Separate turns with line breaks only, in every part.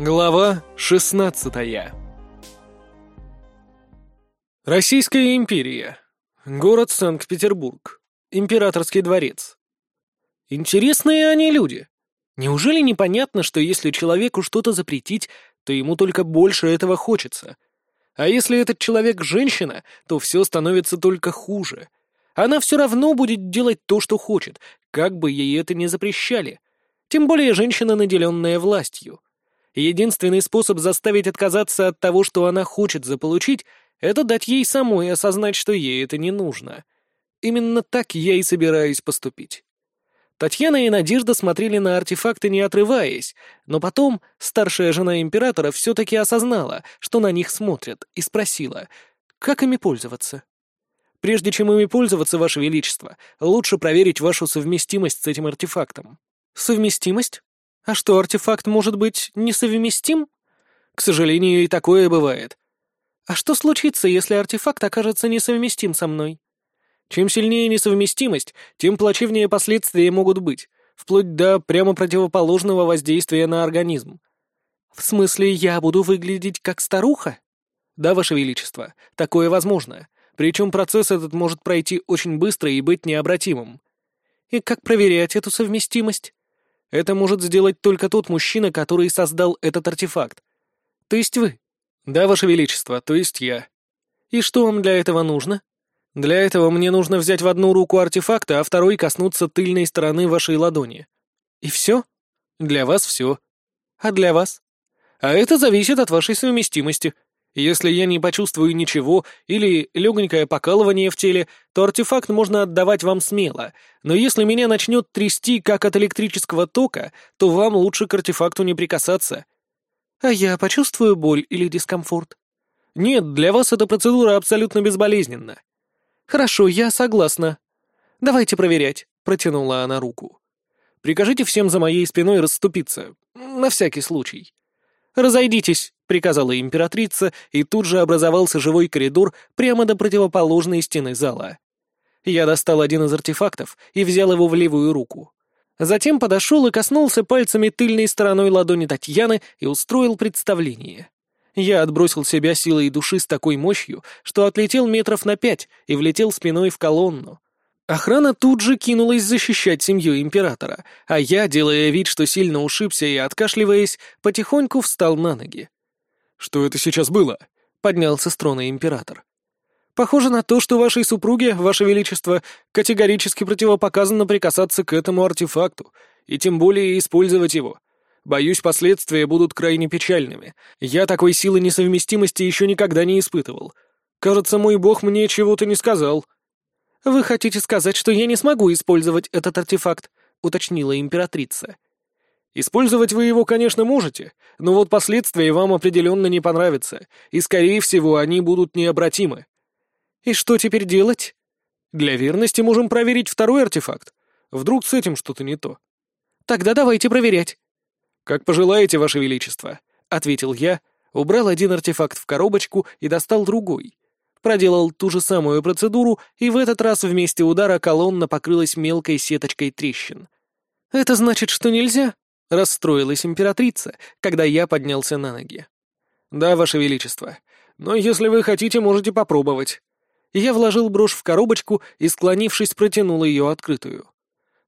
Глава 16 Российская империя. Город Санкт-Петербург. Императорский дворец. Интересные они люди. Неужели непонятно, что если человеку что-то запретить, то ему только больше этого хочется? А если этот человек женщина, то все становится только хуже. Она все равно будет делать то, что хочет, как бы ей это ни запрещали. Тем более женщина, наделенная властью. Единственный способ заставить отказаться от того, что она хочет заполучить, это дать ей самой осознать, что ей это не нужно. Именно так я и собираюсь поступить. Татьяна и Надежда смотрели на артефакты, не отрываясь, но потом старшая жена императора все-таки осознала, что на них смотрят, и спросила, как ими пользоваться. Прежде чем ими пользоваться, Ваше Величество, лучше проверить вашу совместимость с этим артефактом. Совместимость? А что, артефакт может быть несовместим? К сожалению, и такое бывает. А что случится, если артефакт окажется несовместим со мной? Чем сильнее несовместимость, тем плачевнее последствия могут быть, вплоть до прямо противоположного воздействия на организм. В смысле, я буду выглядеть как старуха? Да, Ваше Величество, такое возможно. Причем процесс этот может пройти очень быстро и быть необратимым. И как проверять эту совместимость? Это может сделать только тот мужчина, который создал этот артефакт. То есть вы? Да, Ваше Величество, то есть я. И что вам для этого нужно? Для этого мне нужно взять в одну руку артефакта, а второй коснуться тыльной стороны вашей ладони. И все? Для вас все. А для вас? А это зависит от вашей совместимости. Если я не почувствую ничего или легонькое покалывание в теле, то артефакт можно отдавать вам смело, но если меня начнет трясти, как от электрического тока, то вам лучше к артефакту не прикасаться. А я почувствую боль или дискомфорт? Нет, для вас эта процедура абсолютно безболезненна. Хорошо, я согласна. Давайте проверять, протянула она руку. Прикажите всем за моей спиной расступиться, на всякий случай. «Разойдитесь», — приказала императрица, и тут же образовался живой коридор прямо до противоположной стены зала. Я достал один из артефактов и взял его в левую руку. Затем подошел и коснулся пальцами тыльной стороной ладони Татьяны и устроил представление. Я отбросил себя силой души с такой мощью, что отлетел метров на пять и влетел спиной в колонну, Охрана тут же кинулась защищать семью императора, а я, делая вид, что сильно ушибся и откашливаясь, потихоньку встал на ноги. «Что это сейчас было?» — поднялся с трона император. «Похоже на то, что вашей супруге, ваше величество, категорически противопоказано прикасаться к этому артефакту, и тем более использовать его. Боюсь, последствия будут крайне печальными. Я такой силы несовместимости еще никогда не испытывал. Кажется, мой бог мне чего-то не сказал». «Вы хотите сказать, что я не смогу использовать этот артефакт?» — уточнила императрица. «Использовать вы его, конечно, можете, но вот последствия вам определенно не понравятся, и, скорее всего, они будут необратимы». «И что теперь делать?» «Для верности можем проверить второй артефакт. Вдруг с этим что-то не то». «Тогда давайте проверять». «Как пожелаете, Ваше Величество», — ответил я, убрал один артефакт в коробочку и достал другой, проделал ту же самую процедуру, и в этот раз вместе удара колонна покрылась мелкой сеточкой трещин. «Это значит, что нельзя?» — расстроилась императрица, когда я поднялся на ноги. «Да, Ваше Величество. Но если вы хотите, можете попробовать». Я вложил брошь в коробочку и, склонившись, протянул ее открытую.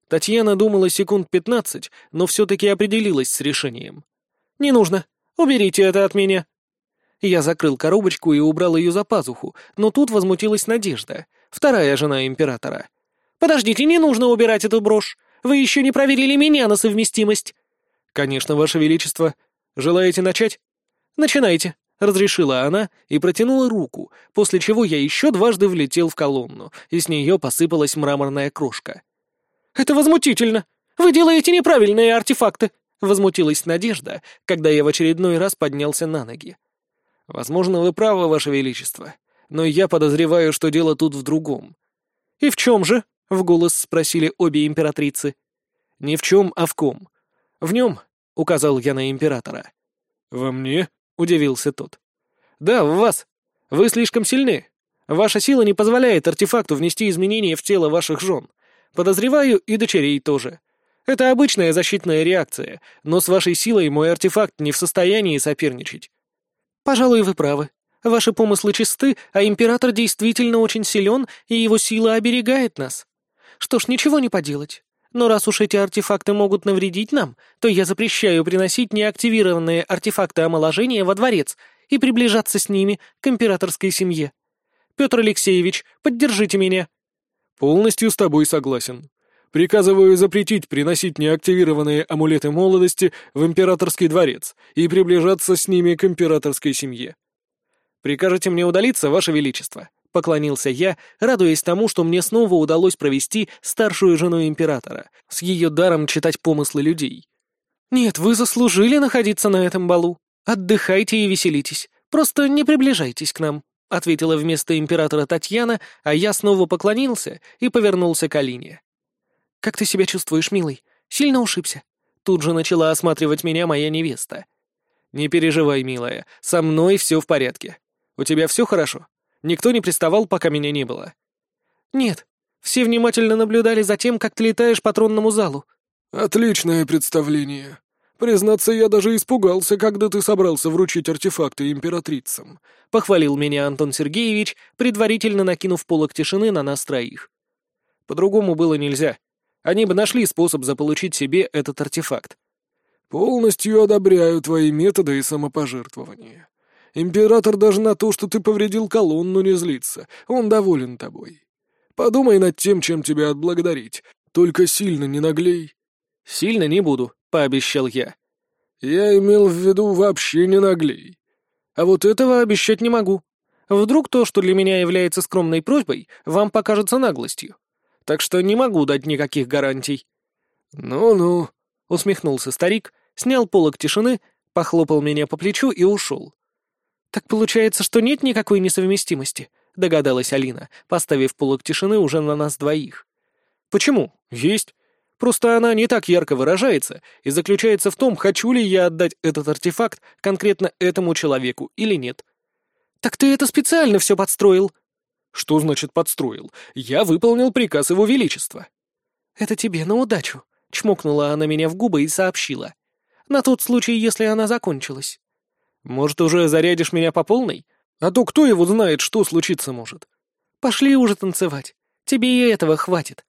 Татьяна думала секунд пятнадцать, но все-таки определилась с решением. «Не нужно. Уберите это от меня», я закрыл коробочку и убрал ее за пазуху, но тут возмутилась Надежда, вторая жена императора. «Подождите, не нужно убирать эту брошь. Вы еще не проверили меня на совместимость». «Конечно, Ваше Величество. Желаете начать?» «Начинайте», — разрешила она и протянула руку, после чего я еще дважды влетел в колонну, и с нее посыпалась мраморная крошка. «Это возмутительно! Вы делаете неправильные артефакты!» — возмутилась Надежда, когда я в очередной раз поднялся на ноги. Возможно, вы правы, Ваше Величество, но я подозреваю, что дело тут в другом. И в чем же? — в голос спросили обе императрицы. «Не в чем, а в ком. В нем», — указал я на императора. «Во мне?» — удивился тот. «Да, в вас. Вы слишком сильны. Ваша сила не позволяет артефакту внести изменения в тело ваших жен. Подозреваю, и дочерей тоже. Это обычная защитная реакция, но с вашей силой мой артефакт не в состоянии соперничать. Пожалуй, вы правы. Ваши помыслы чисты, а император действительно очень силен, и его сила оберегает нас. Что ж, ничего не поделать. Но раз уж эти артефакты могут навредить нам, то я запрещаю приносить неактивированные артефакты омоложения во дворец и приближаться с ними к императорской семье. Петр Алексеевич, поддержите меня.
Полностью с тобой согласен. Приказываю запретить приносить неактивированные амулеты молодости в императорский дворец и приближаться с ними к императорской семье.
Прикажете мне удалиться, Ваше Величество?» — поклонился я, радуясь тому, что мне снова удалось провести старшую жену императора, с ее даром читать помыслы людей. «Нет, вы заслужили находиться на этом балу. Отдыхайте и веселитесь. Просто не приближайтесь к нам», — ответила вместо императора Татьяна, а я снова поклонился и повернулся к Алине. «Как ты себя чувствуешь, милый? Сильно ушибся?» Тут же начала осматривать меня моя невеста. «Не переживай, милая, со мной все в порядке. У тебя все хорошо? Никто не приставал, пока меня не было?» «Нет. Все внимательно наблюдали за тем, как ты летаешь по тронному залу».
«Отличное представление. Признаться, я даже испугался, когда ты собрался вручить артефакты императрицам», —
похвалил меня Антон Сергеевич, предварительно накинув полок тишины на нас троих. По-другому было нельзя. Они бы нашли способ заполучить себе этот артефакт.
«Полностью одобряю твои методы и самопожертвования. Император даже на то, что ты повредил колонну, не злится. Он доволен тобой. Подумай над тем, чем тебя отблагодарить. Только сильно не наглей».
«Сильно не буду», — пообещал я.
«Я имел в виду вообще не наглей».
«А вот этого обещать не могу. Вдруг то, что для меня является скромной просьбой, вам покажется наглостью. Так что не могу дать никаких гарантий».
«Ну-ну», —
усмехнулся старик, снял полок тишины, похлопал меня по плечу и ушел. «Так получается, что нет никакой несовместимости», — догадалась Алина, поставив полок тишины уже на нас двоих. «Почему? Есть. Просто она не так ярко выражается и заключается в том, хочу ли я отдать этот артефакт конкретно этому человеку или нет». «Так ты это специально все подстроил?» «Что значит подстроил? Я выполнил приказ его величества». «Это тебе на удачу», — чмокнула она меня в губы и сообщила. «На тот случай, если она закончилась». Может, уже зарядишь меня по полной? А то кто его знает, что случиться может. Пошли уже танцевать. Тебе и этого хватит.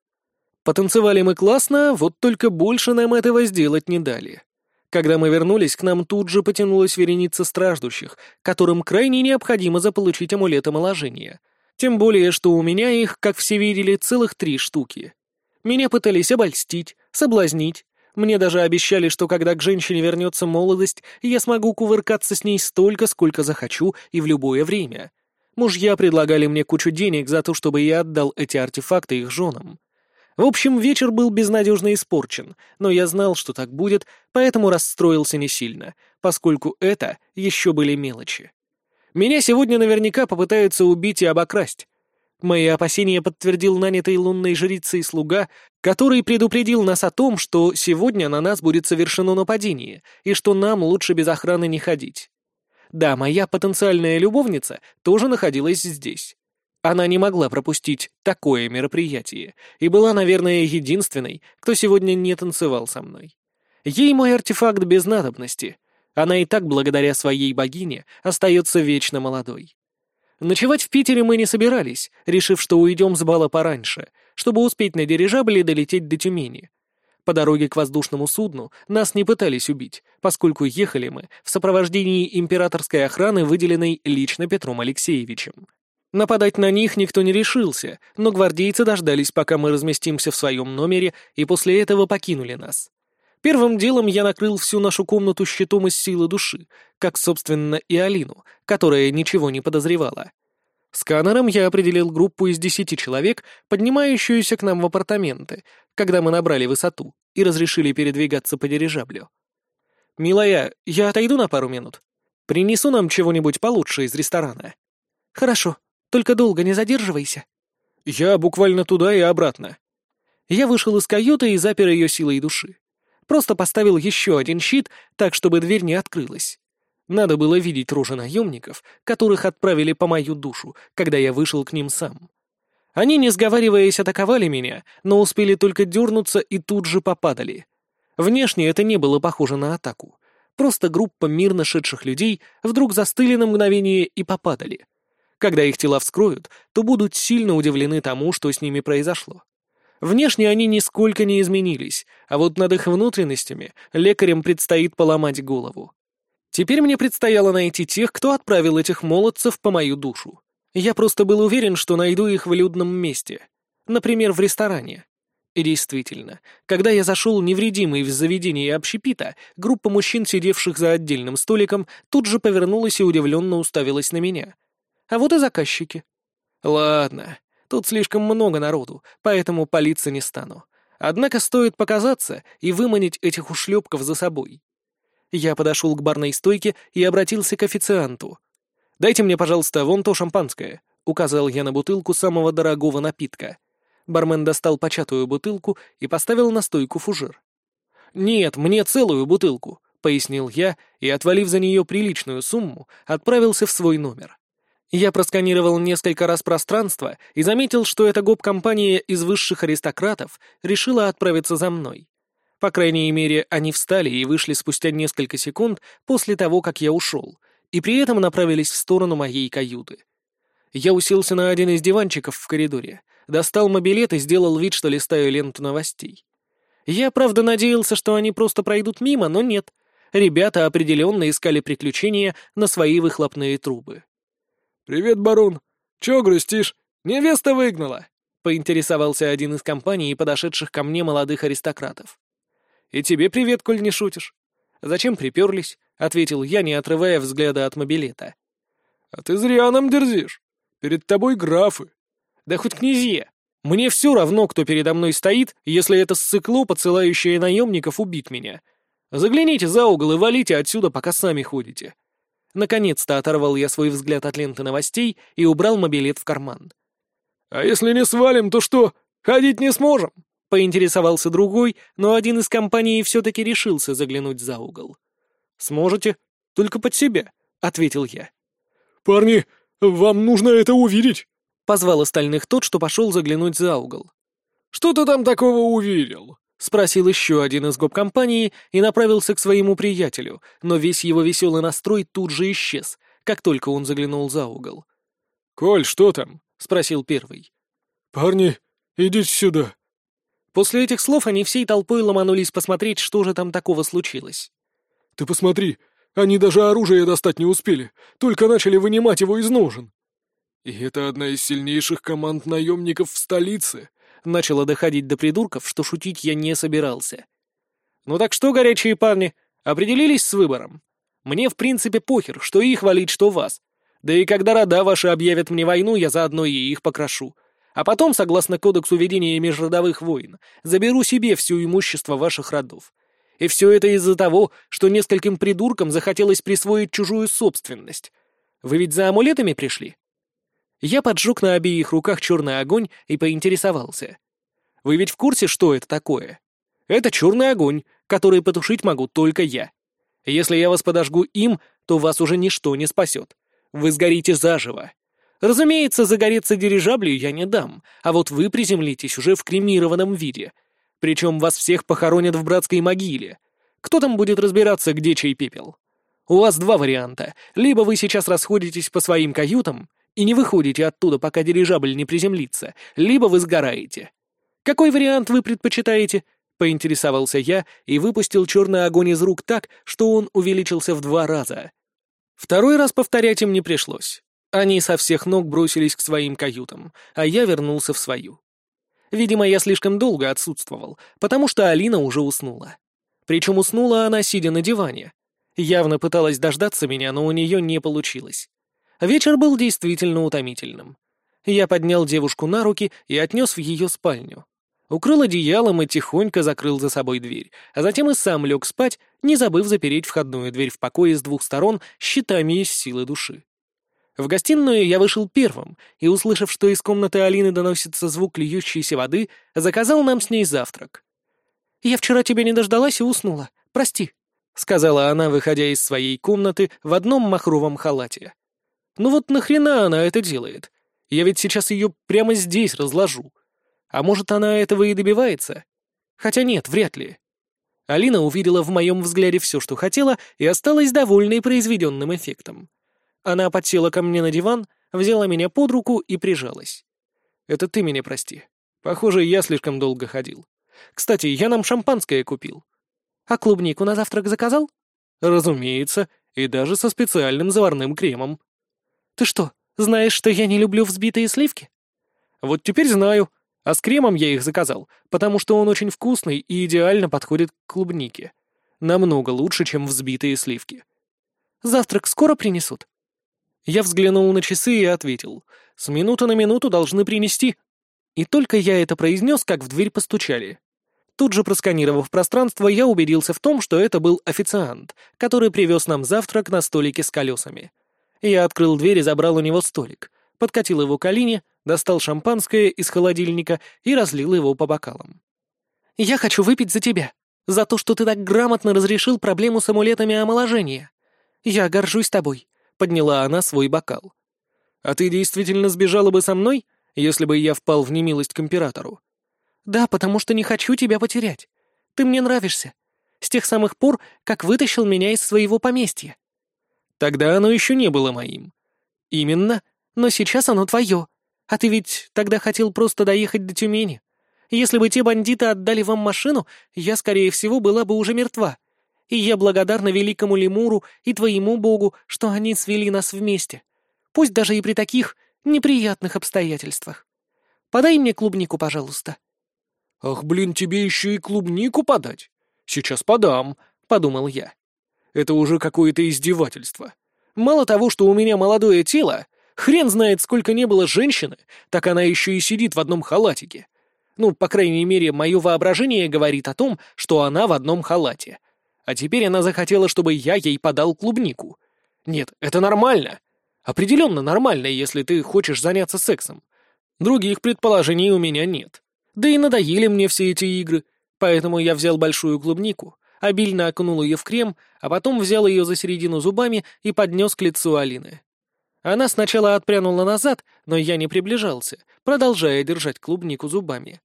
Потанцевали мы классно, вот только больше нам этого сделать не дали. Когда мы вернулись, к нам тут же потянулась вереница страждущих, которым крайне необходимо заполучить амулет омоложения. Тем более, что у меня их, как все видели, целых три штуки. Меня пытались обольстить, соблазнить, мне даже обещали, что когда к женщине вернется молодость, я смогу кувыркаться с ней столько, сколько захочу и в любое время. Мужья предлагали мне кучу денег за то, чтобы я отдал эти артефакты их женам. В общем, вечер был безнадежно испорчен, но я знал, что так будет, поэтому расстроился не сильно, поскольку это еще были мелочи. Меня сегодня наверняка попытаются убить и обокрасть, Мои опасения подтвердил нанятый лунной жрицей слуга, который предупредил нас о том, что сегодня на нас будет совершено нападение, и что нам лучше без охраны не ходить. Да, моя потенциальная любовница тоже находилась здесь. Она не могла пропустить такое мероприятие, и была, наверное, единственной, кто сегодня не танцевал со мной. Ей мой артефакт без надобности. Она и так, благодаря своей богине, остается вечно молодой. Ночевать в Питере мы не собирались, решив, что уйдем с бала пораньше, чтобы успеть на дирижабле долететь до Тюмени. По дороге к воздушному судну нас не пытались убить, поскольку ехали мы в сопровождении императорской охраны, выделенной лично Петром Алексеевичем. Нападать на них никто не решился, но гвардейцы дождались, пока мы разместимся в своем номере, и после этого покинули нас. Первым делом я накрыл всю нашу комнату щитом из силы души, как, собственно, и Алину, которая ничего не подозревала. Сканером я определил группу из десяти человек, поднимающуюся к нам в апартаменты, когда мы набрали высоту и разрешили передвигаться по дирижаблю. «Милая, я отойду на пару минут. Принесу нам чего-нибудь получше из ресторана». «Хорошо, только долго не задерживайся». «Я буквально туда и обратно». Я вышел из каюты и запер ее силой души. Просто поставил еще один щит, так, чтобы дверь не открылась. Надо было видеть рожи наемников, которых отправили по мою душу, когда я вышел к ним сам. Они, не сговариваясь, атаковали меня, но успели только дернуться и тут же попадали — Внешне это не было похоже на атаку. Просто группа мирно шедших людей вдруг застыли на мгновение и попадали. Когда их тела вскроют, то будут сильно удивлены тому, что с ними произошло. Внешне они нисколько не изменились, а вот над их внутренностями лекарям предстоит поломать голову. Теперь мне предстояло найти тех, кто отправил этих молодцев по мою душу. Я просто был уверен, что найду их в людном месте. Например, в ресторане. И действительно, когда я зашел невредимый в заведение общепита, группа мужчин, сидевших за отдельным столиком, тут же повернулась и удивленно уставилась на меня. А вот и заказчики. Ладно, тут слишком много народу, поэтому палиться не стану. Однако стоит показаться и выманить этих ушлепков за собой. Я подошел к барной стойке и обратился к официанту. «Дайте мне, пожалуйста, вон то шампанское», — указал я на бутылку самого дорогого напитка. Бармен достал початую бутылку и поставил на стойку фужер. «Нет, мне целую бутылку», — пояснил я и, отвалив за нее приличную сумму, отправился в свой номер. Я просканировал несколько раз пространство и заметил, что эта гоп-компания из высших аристократов решила отправиться за мной. По крайней мере, они встали и вышли спустя несколько секунд после того, как я ушел, и при этом направились в сторону моей каюты. Я уселся на один из диванчиков в коридоре, достал мобилет и сделал вид, что листаю ленту новостей. Я, правда, надеялся, что они просто пройдут мимо, но нет. Ребята определенно искали приключения на свои выхлопные трубы.
«Привет, барон. Чё грустишь? Невеста выгнала!»
— поинтересовался один из компаний, подошедших ко мне молодых аристократов. «И тебе привет, коль не шутишь. Зачем приперлись?» — ответил я, не отрывая взгляда от мобилета.
«А ты зря нам дерзишь. Перед тобой графы».
«Да хоть князья. Мне все равно, кто передо мной стоит, если это ссыкло, подсылающее наемников, убить меня. Загляните за угол и валите отсюда, пока сами ходите». Наконец-то оторвал я свой взгляд от ленты новостей и убрал мобилет в карман.
«А если не свалим, то что, ходить не сможем?»
Поинтересовался другой, но один из компаний все-таки решился заглянуть за угол. «Сможете, только под себя», — ответил я.
«Парни, вам нужно это увидеть», —
позвал остальных тот, что пошел заглянуть за угол.
«Что ты там такого увидел?»
— спросил еще один из гоп-компании и направился к своему приятелю, но весь его веселый настрой тут же исчез, как только он заглянул за угол.
«Коль, что там?»
— спросил первый.
«Парни, идите сюда»,
После этих слов они всей толпой ломанулись посмотреть, что же там такого случилось.
«Ты посмотри, они даже оружие достать не успели, только начали вынимать его из ножен». «И это одна из сильнейших команд наемников в столице»,
начало доходить до придурков, что шутить я не собирался. «Ну так что, горячие парни, определились с выбором? Мне, в принципе, похер, что их валить, что вас. Да и когда рода ваши объявят мне войну, я заодно и их покрошу. А потом, согласно кодексу ведения межродовых войн, заберу себе все имущество ваших родов. И все это из-за того, что нескольким придуркам захотелось присвоить чужую собственность. Вы ведь за амулетами пришли?» Я поджег на обеих руках черный огонь и поинтересовался. «Вы ведь в курсе, что это такое? Это черный огонь, который потушить могу только я. Если я вас подожгу им, то вас уже ничто не спасет. Вы сгорите заживо. Разумеется, загореться дирижаблю я не дам, а вот вы приземлитесь уже в кремированном виде. Причем вас всех похоронят в братской могиле. Кто там будет разбираться, где чей пепел? У вас два варианта. Либо вы сейчас расходитесь по своим каютам и не выходите оттуда, пока дирижабль не приземлится, либо вы сгораете. Какой вариант вы предпочитаете? Поинтересовался я и выпустил черный огонь из рук так, что он увеличился в два раза. Второй раз повторять им не пришлось. Они со всех ног бросились к своим каютам, а я вернулся в свою. Видимо, я слишком долго отсутствовал, потому что Алина уже уснула. Причем уснула она, сидя на диване. Явно пыталась дождаться меня, но у нее не получилось. Вечер был действительно утомительным. Я поднял девушку на руки и отнес в ее спальню. Укрыл одеялом и тихонько закрыл за собой дверь, а затем и сам лег спать, не забыв запереть входную дверь в покое с двух сторон щитами из силы души. В гостиную я вышел первым и, услышав, что из комнаты Алины доносится звук льющейся воды, заказал нам с ней завтрак. «Я вчера тебя не дождалась и уснула. Прости», — сказала она, выходя из своей комнаты в одном махровом халате. «Ну вот нахрена она это делает? Я ведь сейчас ее прямо здесь разложу. А может, она этого и добивается? Хотя нет, вряд ли». Алина увидела в моем взгляде все, что хотела, и осталась довольной произведенным эффектом. Она подсела ко мне на диван, взяла меня под руку и прижалась. «Это ты меня прости. Похоже, я слишком долго ходил. Кстати, я нам шампанское купил».
«А клубнику на завтрак заказал?»
«Разумеется, и даже со специальным заварным кремом».
«Ты что, знаешь, что я не люблю взбитые сливки?»
«Вот теперь знаю. А с кремом я их заказал, потому что он очень вкусный и идеально подходит к клубнике. Намного лучше, чем взбитые сливки».
«Завтрак скоро принесут?»
Я взглянул на часы и ответил. «С минуты на минуту должны принести». И только я это произнес, как в дверь постучали. Тут же просканировав пространство, я убедился в том, что это был официант, который привез нам завтрак на столике с колесами. Я открыл дверь и забрал у него столик, подкатил его к Алине, достал шампанское из холодильника и разлил его по бокалам.
«Я хочу выпить за тебя, за то, что ты так грамотно разрешил проблему с амулетами омоложения. Я горжусь тобой подняла она свой бокал.
«А ты действительно сбежала бы со мной, если бы я впал в немилость к императору?»
«Да, потому что не хочу тебя потерять. Ты мне нравишься. С тех самых пор, как вытащил меня из своего поместья».
«Тогда оно еще не было моим».
«Именно, но сейчас оно твое. А ты ведь тогда хотел просто доехать до Тюмени. Если бы те бандиты отдали вам машину, я, скорее всего, была бы уже мертва и я благодарна великому лемуру и твоему богу, что они свели нас вместе. Пусть даже и при таких неприятных обстоятельствах. Подай мне клубнику, пожалуйста».
«Ах, блин, тебе еще и клубнику подать? Сейчас подам», — подумал я. «Это уже какое-то издевательство. Мало того, что у меня молодое тело, хрен знает, сколько не было женщины, так она еще и сидит в одном халатике. Ну, по крайней мере, мое воображение говорит о том, что она в одном халате. А теперь она захотела, чтобы я ей подал клубнику. Нет, это нормально. Определенно нормально, если ты хочешь заняться сексом. Других предположений у меня нет. Да и надоели мне все эти игры. Поэтому я взял большую клубнику, обильно окунул ее в крем, а потом взял ее за середину зубами и поднес к лицу Алины. Она сначала отпрянула назад, но я не приближался, продолжая держать клубнику зубами.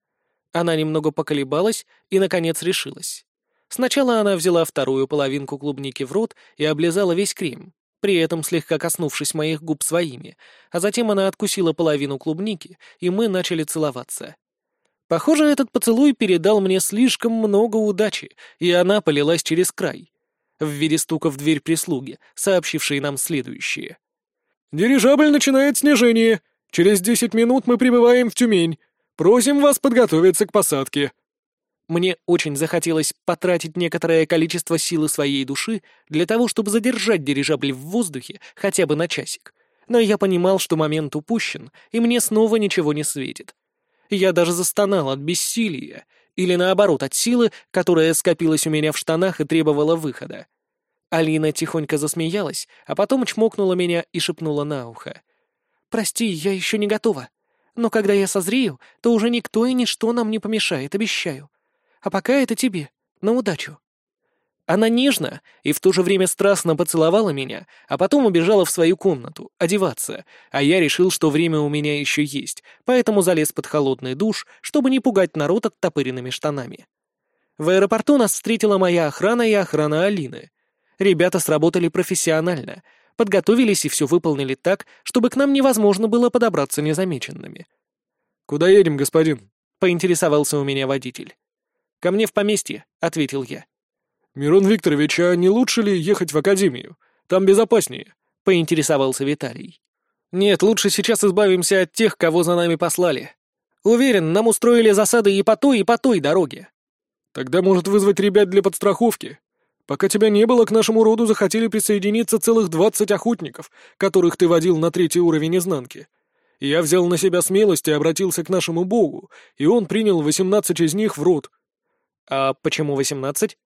Она немного поколебалась и, наконец, решилась. Сначала она взяла вторую половинку клубники в рот и облизала весь крем, при этом слегка коснувшись моих губ своими, а затем она откусила половину клубники, и мы начали целоваться. Похоже, этот поцелуй передал мне слишком много удачи, и она полилась через край. В виде стука в дверь прислуги, сообщившей нам следующее. «Дирижабль начинает снижение. Через десять минут мы прибываем в Тюмень. Просим вас подготовиться к посадке». Мне очень захотелось потратить некоторое количество силы своей души для того, чтобы задержать дирижабль в воздухе хотя бы на часик. Но я понимал, что момент упущен, и мне снова ничего не светит. Я даже застонал от бессилия, или наоборот, от силы, которая скопилась у меня в штанах и требовала выхода. Алина тихонько засмеялась, а потом чмокнула меня и шепнула на ухо. «Прости, я еще не готова. Но когда я созрею, то уже никто и ничто нам не помешает, обещаю. А пока это тебе. На удачу». Она нежно и в то же время страстно поцеловала меня, а потом убежала в свою комнату, одеваться, а я решил, что время у меня еще есть, поэтому залез под холодный душ, чтобы не пугать народ оттопыренными штанами. В аэропорту нас встретила моя охрана и охрана Алины. Ребята сработали профессионально, подготовились и все выполнили так, чтобы к нам невозможно было подобраться незамеченными. «Куда едем, господин?» — поинтересовался у меня водитель. «Ко мне в поместье», — ответил я.
«Мирон Викторович, а не лучше ли ехать в академию? Там безопаснее», —
поинтересовался Виталий. «Нет, лучше сейчас избавимся от тех, кого за нами послали. Уверен, нам устроили засады и по той, и по той дороге».
«Тогда может вызвать ребят для подстраховки. Пока тебя не было, к нашему роду захотели присоединиться целых двадцать охотников, которых ты водил на третий уровень изнанки. Я взял на себя смелость и обратился к нашему богу, и он принял восемнадцать из них в рот».
«А почему восемнадцать?»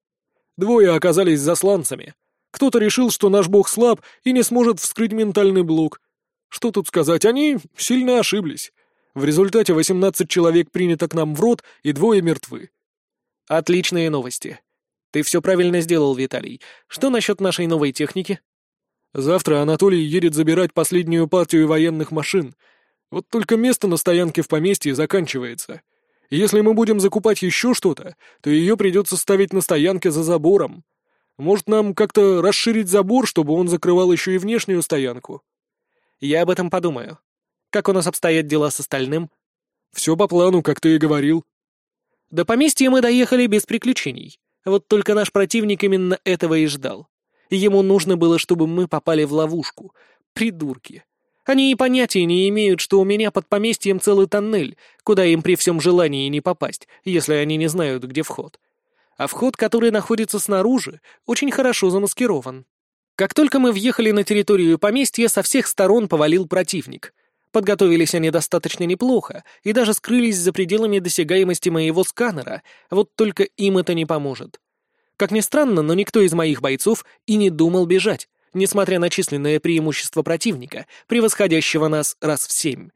«Двое оказались засланцами. Кто-то решил, что наш бог слаб и не сможет вскрыть ментальный блок. Что тут сказать, они сильно ошиблись. В результате восемнадцать человек принято к нам в рот, и двое мертвы».
«Отличные новости. Ты все правильно сделал, Виталий. Что насчет нашей новой техники?»
«Завтра Анатолий едет забирать последнюю партию военных машин. Вот только место на стоянке в поместье заканчивается. Если мы будем закупать еще что-то, то ее придется ставить на стоянке за забором. Может, нам как-то расширить забор, чтобы он закрывал еще и внешнюю стоянку?»
«Я об этом подумаю. Как у нас обстоят дела с остальным?»
«Все по плану, как ты и говорил».
До поместья мы доехали без приключений. Вот только наш противник именно этого и ждал. Ему нужно было, чтобы мы попали в ловушку. Придурки. Они и понятия не имеют, что у меня под поместьем целый тоннель, куда им при всем желании не попасть, если они не знают, где вход. А вход, который находится снаружи, очень хорошо замаскирован. Как только мы въехали на территорию поместья, со всех сторон повалил противник. Подготовились они достаточно неплохо и даже скрылись за пределами досягаемости моего сканера, вот только им это не поможет. Как ни странно, но никто из моих бойцов и не думал бежать несмотря на численное преимущество противника, превосходящего нас раз в семь.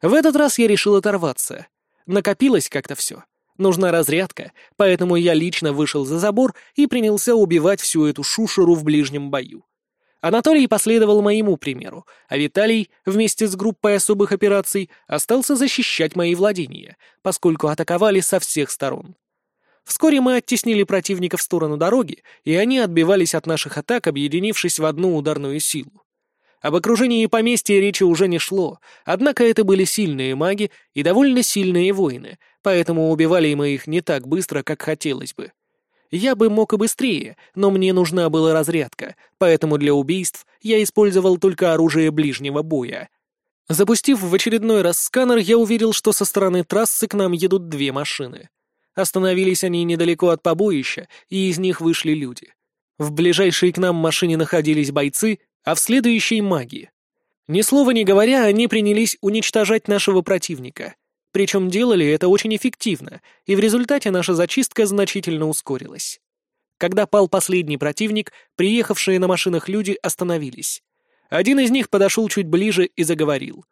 В этот раз я решил оторваться. Накопилось как-то все. Нужна разрядка, поэтому я лично вышел за забор и принялся убивать всю эту шушеру в ближнем бою. Анатолий последовал моему примеру, а Виталий вместе с группой особых операций остался защищать мои владения, поскольку атаковали со всех сторон. Вскоре мы оттеснили противника в сторону дороги, и они отбивались от наших атак, объединившись в одну ударную силу. Об окружении поместья речи уже не шло, однако это были сильные маги и довольно сильные воины, поэтому убивали мы их не так быстро, как хотелось бы. Я бы мог и быстрее, но мне нужна была разрядка, поэтому для убийств я использовал только оружие ближнего боя. Запустив в очередной раз сканер, я уверил, что со стороны трассы к нам едут две машины — Остановились они недалеко от побоища, и из них вышли люди. В ближайшей к нам машине находились бойцы, а в следующей — маги. Ни слова не говоря, они принялись уничтожать нашего противника. Причем делали это очень эффективно, и в результате наша зачистка значительно ускорилась. Когда пал последний противник, приехавшие на машинах люди остановились. Один из них подошел чуть ближе и заговорил.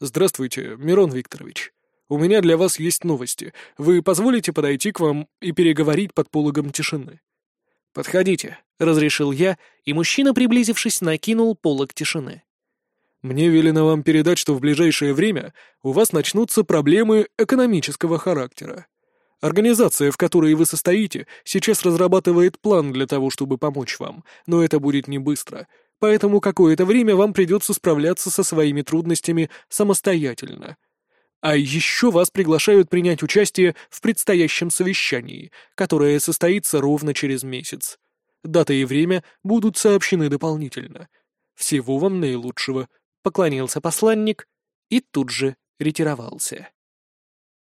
«Здравствуйте, Мирон Викторович. У меня для вас есть новости. Вы позволите подойти к вам и переговорить под пологом тишины?»
«Подходите», — разрешил я, и мужчина, приблизившись, накинул полог тишины.
«Мне велено вам передать, что в ближайшее время у вас начнутся проблемы экономического характера. Организация, в которой вы состоите, сейчас разрабатывает план для того, чтобы помочь вам, но это будет не быстро, поэтому какое-то время вам придется справляться со своими трудностями самостоятельно». А еще вас приглашают принять участие в предстоящем совещании, которое состоится ровно через месяц. Дата и время будут сообщены дополнительно. Всего вам наилучшего», — поклонился посланник и тут же ретировался.